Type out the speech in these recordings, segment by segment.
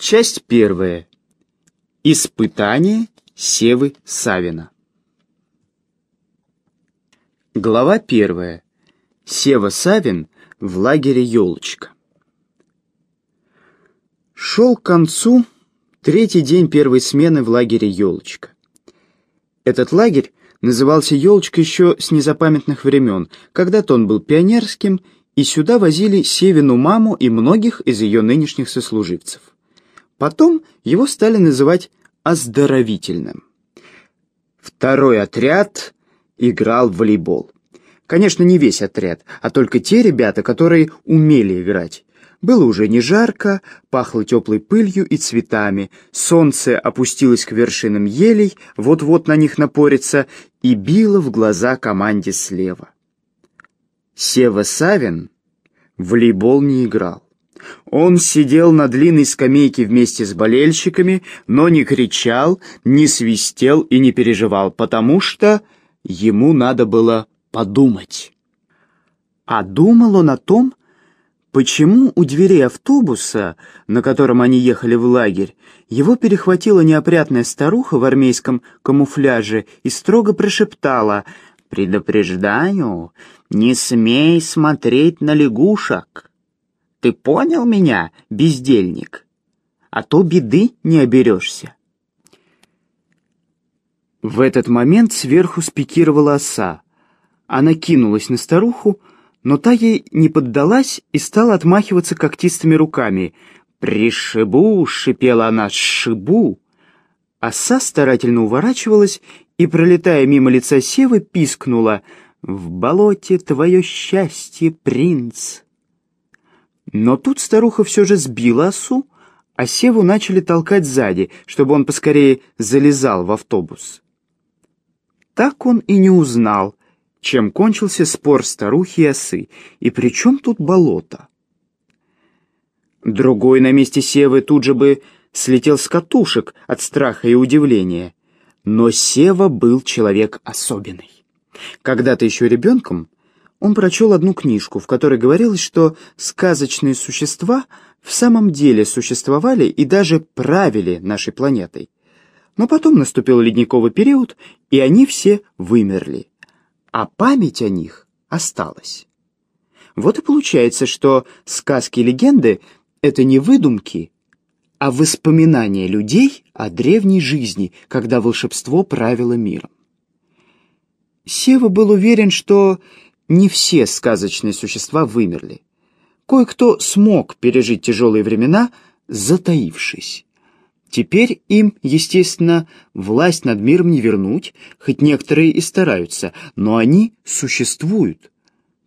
Часть первая. Испытание Севы Савина. Глава первая. Сева Савин в лагере «Елочка». Шел к концу третий день первой смены в лагере «Елочка». Этот лагерь назывался «Елочка» еще с незапамятных времен. Когда-то он был пионерским, и сюда возили Севину маму и многих из ее нынешних сослуживцев. Потом его стали называть оздоровительным. Второй отряд играл в волейбол. Конечно, не весь отряд, а только те ребята, которые умели играть. Было уже не жарко, пахло теплой пылью и цветами, солнце опустилось к вершинам елей, вот-вот на них напорится, и било в глаза команде слева. Сева Савин в волейбол не играл. Он сидел на длинной скамейке вместе с болельщиками, но не кричал, не свистел и не переживал, потому что ему надо было подумать. А думал он о том, почему у дверей автобуса, на котором они ехали в лагерь, его перехватила неопрятная старуха в армейском камуфляже и строго прошептала «Предупреждаю, не смей смотреть на лягушек». Ты понял меня, бездельник? А то беды не оберешься. В этот момент сверху спикировала оса. Она кинулась на старуху, но та ей не поддалась и стала отмахиваться когтистыми руками. «Пришибу!» — шипела она, «шибу!» Оса старательно уворачивалась и, пролетая мимо лица Севы, пискнула «В болоте твое счастье, принц!» Но тут старуха все же сбила осу, а Севу начали толкать сзади, чтобы он поскорее залезал в автобус. Так он и не узнал, чем кончился спор старухи и осы, и при чем тут болото. Другой на месте Севы тут же бы слетел с катушек от страха и удивления. Но Сева был человек особенный. Когда-то еще ребенком он прочел одну книжку, в которой говорилось, что сказочные существа в самом деле существовали и даже правили нашей планетой. Но потом наступил ледниковый период, и они все вымерли. А память о них осталась. Вот и получается, что сказки и легенды — это не выдумки, а воспоминания людей о древней жизни, когда волшебство правило миром. Сева был уверен, что не все сказочные существа вымерли. Кое-кто смог пережить тяжелые времена, затаившись. Теперь им, естественно, власть над миром не вернуть, хоть некоторые и стараются, но они существуют.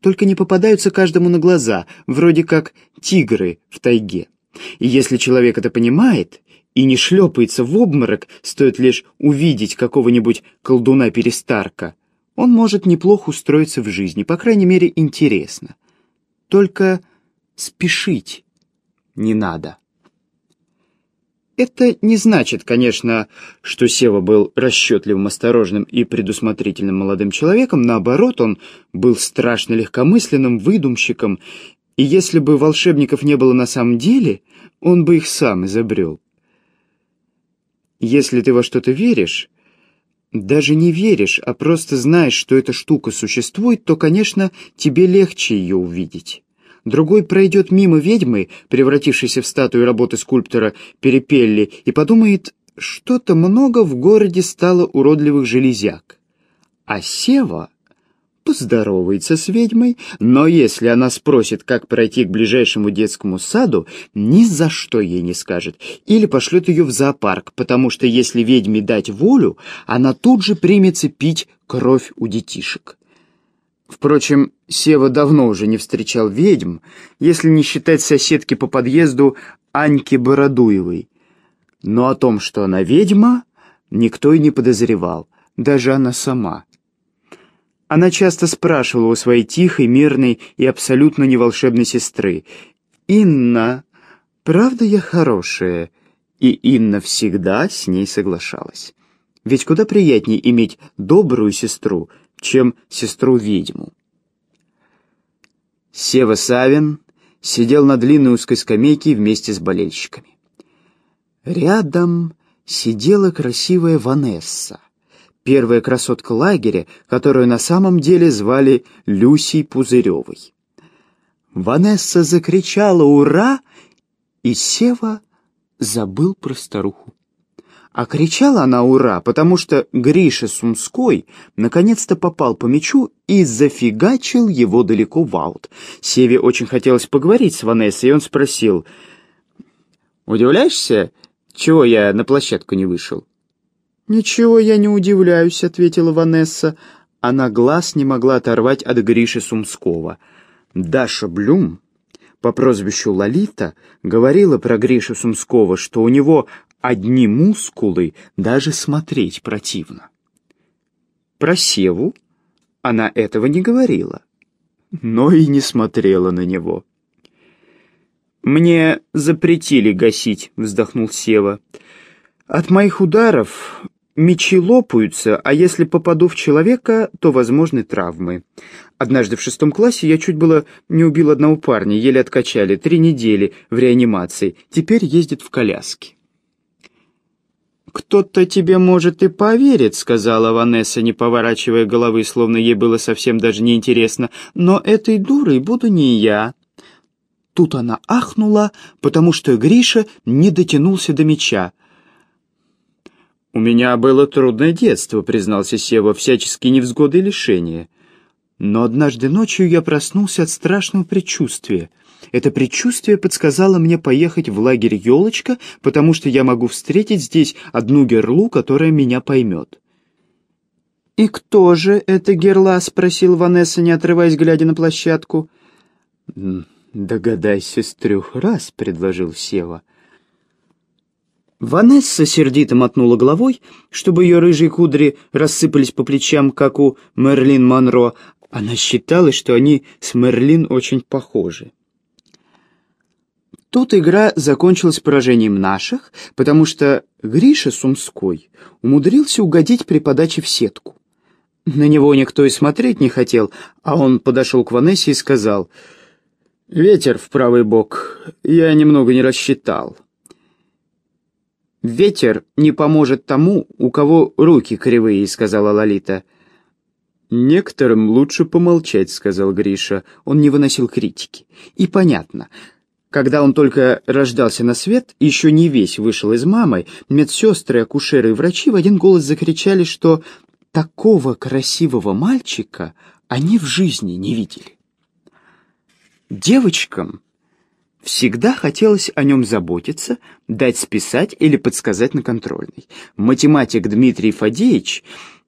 Только не попадаются каждому на глаза, вроде как тигры в тайге. И если человек это понимает и не шлепается в обморок, стоит лишь увидеть какого-нибудь колдуна-перестарка, он может неплохо устроиться в жизни, по крайней мере, интересно. Только спешить не надо. Это не значит, конечно, что Сева был расчетливым, осторожным и предусмотрительным молодым человеком. Наоборот, он был страшно легкомысленным, выдумщиком, и если бы волшебников не было на самом деле, он бы их сам изобрел. Если ты во что-то веришь, даже не веришь, а просто знаешь, что эта штука существует, то, конечно, тебе легче ее увидеть. Другой пройдет мимо ведьмы, превратившейся в статую работы скульптора Перепелли, и подумает, что-то много в городе стало уродливых железяк. А Сева поздоровается с ведьмой, но если она спросит, как пройти к ближайшему детскому саду, ни за что ей не скажет, или пошлет ее в зоопарк, потому что если ведьме дать волю, она тут же примется пить кровь у детишек. Впрочем, Сева давно уже не встречал ведьм, если не считать соседки по подъезду Аньки Бородуевой. Но о том, что она ведьма, никто и не подозревал, даже она сама. Она часто спрашивала у своей тихой, мирной и абсолютно неволшебной сестры. «Инна, правда я хорошая?» И Инна всегда с ней соглашалась. Ведь куда приятнее иметь добрую сестру, чем сестру-ведьму. Сева Савин сидел на длинной узкой скамейке вместе с болельщиками. Рядом сидела красивая Ванесса, первая красотка лагеря, которую на самом деле звали Люсей Пузыревой. Ванесса закричала «Ура!» и Сева забыл про старуху. А кричала она «Ура!», потому что Гриша Сумской наконец-то попал по мячу и зафигачил его далеко в аут. Севе очень хотелось поговорить с Ванессой, и он спросил «Удивляешься, чего я на площадку не вышел?» «Ничего я не удивляюсь», — ответила Ванесса. Она глаз не могла оторвать от Гриши Сумского. Даша Блюм по прозвищу Лолита говорила про Гришу Сумского, что у него одни мускулы даже смотреть противно. Про Севу она этого не говорила, но и не смотрела на него. «Мне запретили гасить», — вздохнул Сева. «От моих ударов мечи лопаются, а если попаду в человека, то возможны травмы. Однажды в шестом классе я чуть было не убил одного парня, еле откачали, три недели в реанимации, теперь ездит в коляске». «Кто-то тебе, может, и поверит», — сказала Ванесса, не поворачивая головы, словно ей было совсем даже неинтересно. «Но этой дурой буду не я». Тут она ахнула, потому что Гриша не дотянулся до меча. «У меня было трудное детство», — признался Сева, — «всяческие невзгоды и лишения. Но однажды ночью я проснулся от страшного предчувствия — это предчувствие подсказало мне поехать в лагерь «Елочка», потому что я могу встретить здесь одну герлу, которая меня поймет. «И кто же эта герла?» — спросил Ванесса, не отрываясь, глядя на площадку. «Догадайся с трех раз», — предложил Сева. Ванесса сердито мотнула головой, чтобы ее рыжие кудри рассыпались по плечам, как у Мерлин Монро. Она считала, что они с Мерлин очень похожи. Тут игра закончилась поражением наших, потому что Гриша Сумской умудрился угодить при подаче в сетку. На него никто и смотреть не хотел, а он подошел к Ванессе и сказал, «Ветер в правый бок, я немного не рассчитал». «Ветер не поможет тому, у кого руки кривые», — сказала Лолита. «Некоторым лучше помолчать», — сказал Гриша. Он не выносил критики. «И понятно, когда он только рождался на свет, еще не весь вышел из мамы, медсестры, акушеры и врачи в один голос закричали, что такого красивого мальчика они в жизни не видели. Девочкам всегда хотелось о нем заботиться, дать списать или подсказать на контрольной. Математик Дмитрий Фадеевич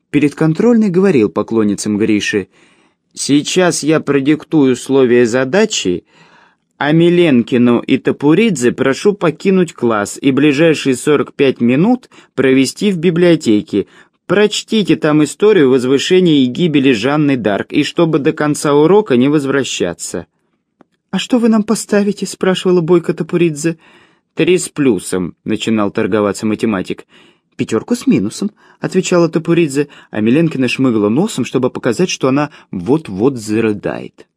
перед контрольной говорил поклонницам Гриши, «Сейчас я продиктую условия задачи, а Миленкину и Топуридзе прошу покинуть класс и ближайшие 45 минут провести в библиотеке. Прочтите там историю возвышения и гибели Жанны Дарк, и чтобы до конца урока не возвращаться». «А что вы нам поставите?» — спрашивала Бойко Топуридзе. «Три с плюсом», — начинал торговаться математик. «Пятерку с минусом», — отвечала Топуридзе, а Миленкина шмыгла носом, чтобы показать, что она вот-вот зарыдает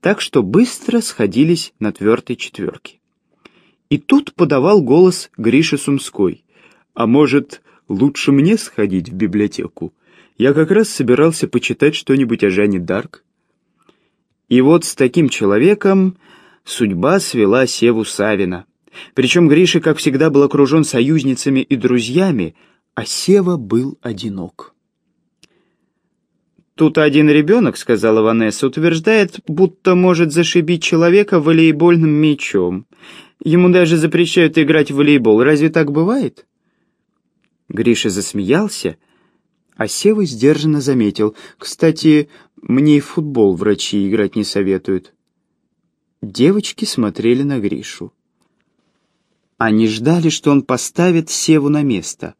так что быстро сходились на твердой четверке. И тут подавал голос Гриша Сумской. «А может, лучше мне сходить в библиотеку? Я как раз собирался почитать что-нибудь о Жанне Дарк». И вот с таким человеком судьба свела Севу Савина. Причем Гриша, как всегда, был окружен союзницами и друзьями, а Сева был одинок. «Тут один ребенок, — сказала Ванесса, — утверждает, будто может зашибить человека волейбольным мячом. Ему даже запрещают играть в волейбол. Разве так бывает?» Гриша засмеялся, а Сева сдержанно заметил. «Кстати, мне и в футбол врачи играть не советуют». Девочки смотрели на Гришу. Они ждали, что он поставит Севу на место.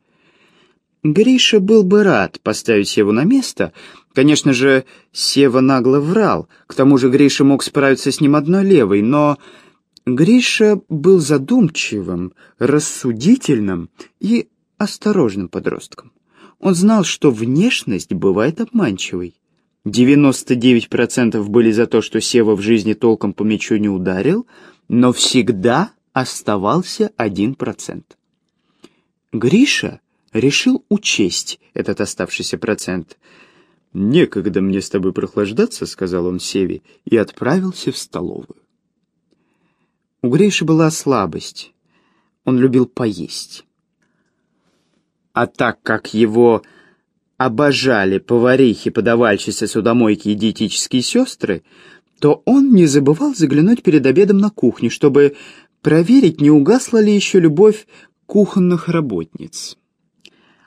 Гриша был бы рад поставить Севу на место — Конечно же, Сева нагло врал, к тому же Гриша мог справиться с ним одной левой, но Гриша был задумчивым, рассудительным и осторожным подростком. Он знал, что внешность бывает обманчивой. 99% были за то, что Сева в жизни толком по мячу не ударил, но всегда оставался 1%. Гриша решил учесть этот оставшийся процент. «Некогда мне с тобой прохлаждаться», — сказал он Севе, и отправился в столовую. У Гриши была слабость. Он любил поесть. А так как его обожали поварихи, подавальщицы, судомойки и диетические сестры, то он не забывал заглянуть перед обедом на кухню, чтобы проверить, не угасла ли еще любовь кухонных работниц.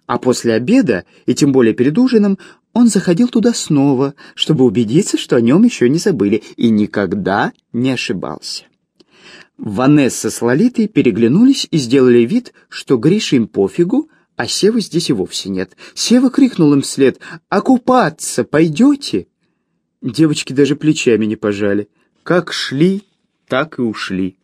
А после обеда, и тем более перед ужином, он заходил туда снова, чтобы убедиться, что о нем еще не забыли, и никогда не ошибался. Ванесса с Лолитой переглянулись и сделали вид, что Гриша им пофигу, а Севы здесь и вовсе нет. Сева крикнул им вслед «Окупаться пойдете?» Девочки даже плечами не пожали. Как шли, так и ушли.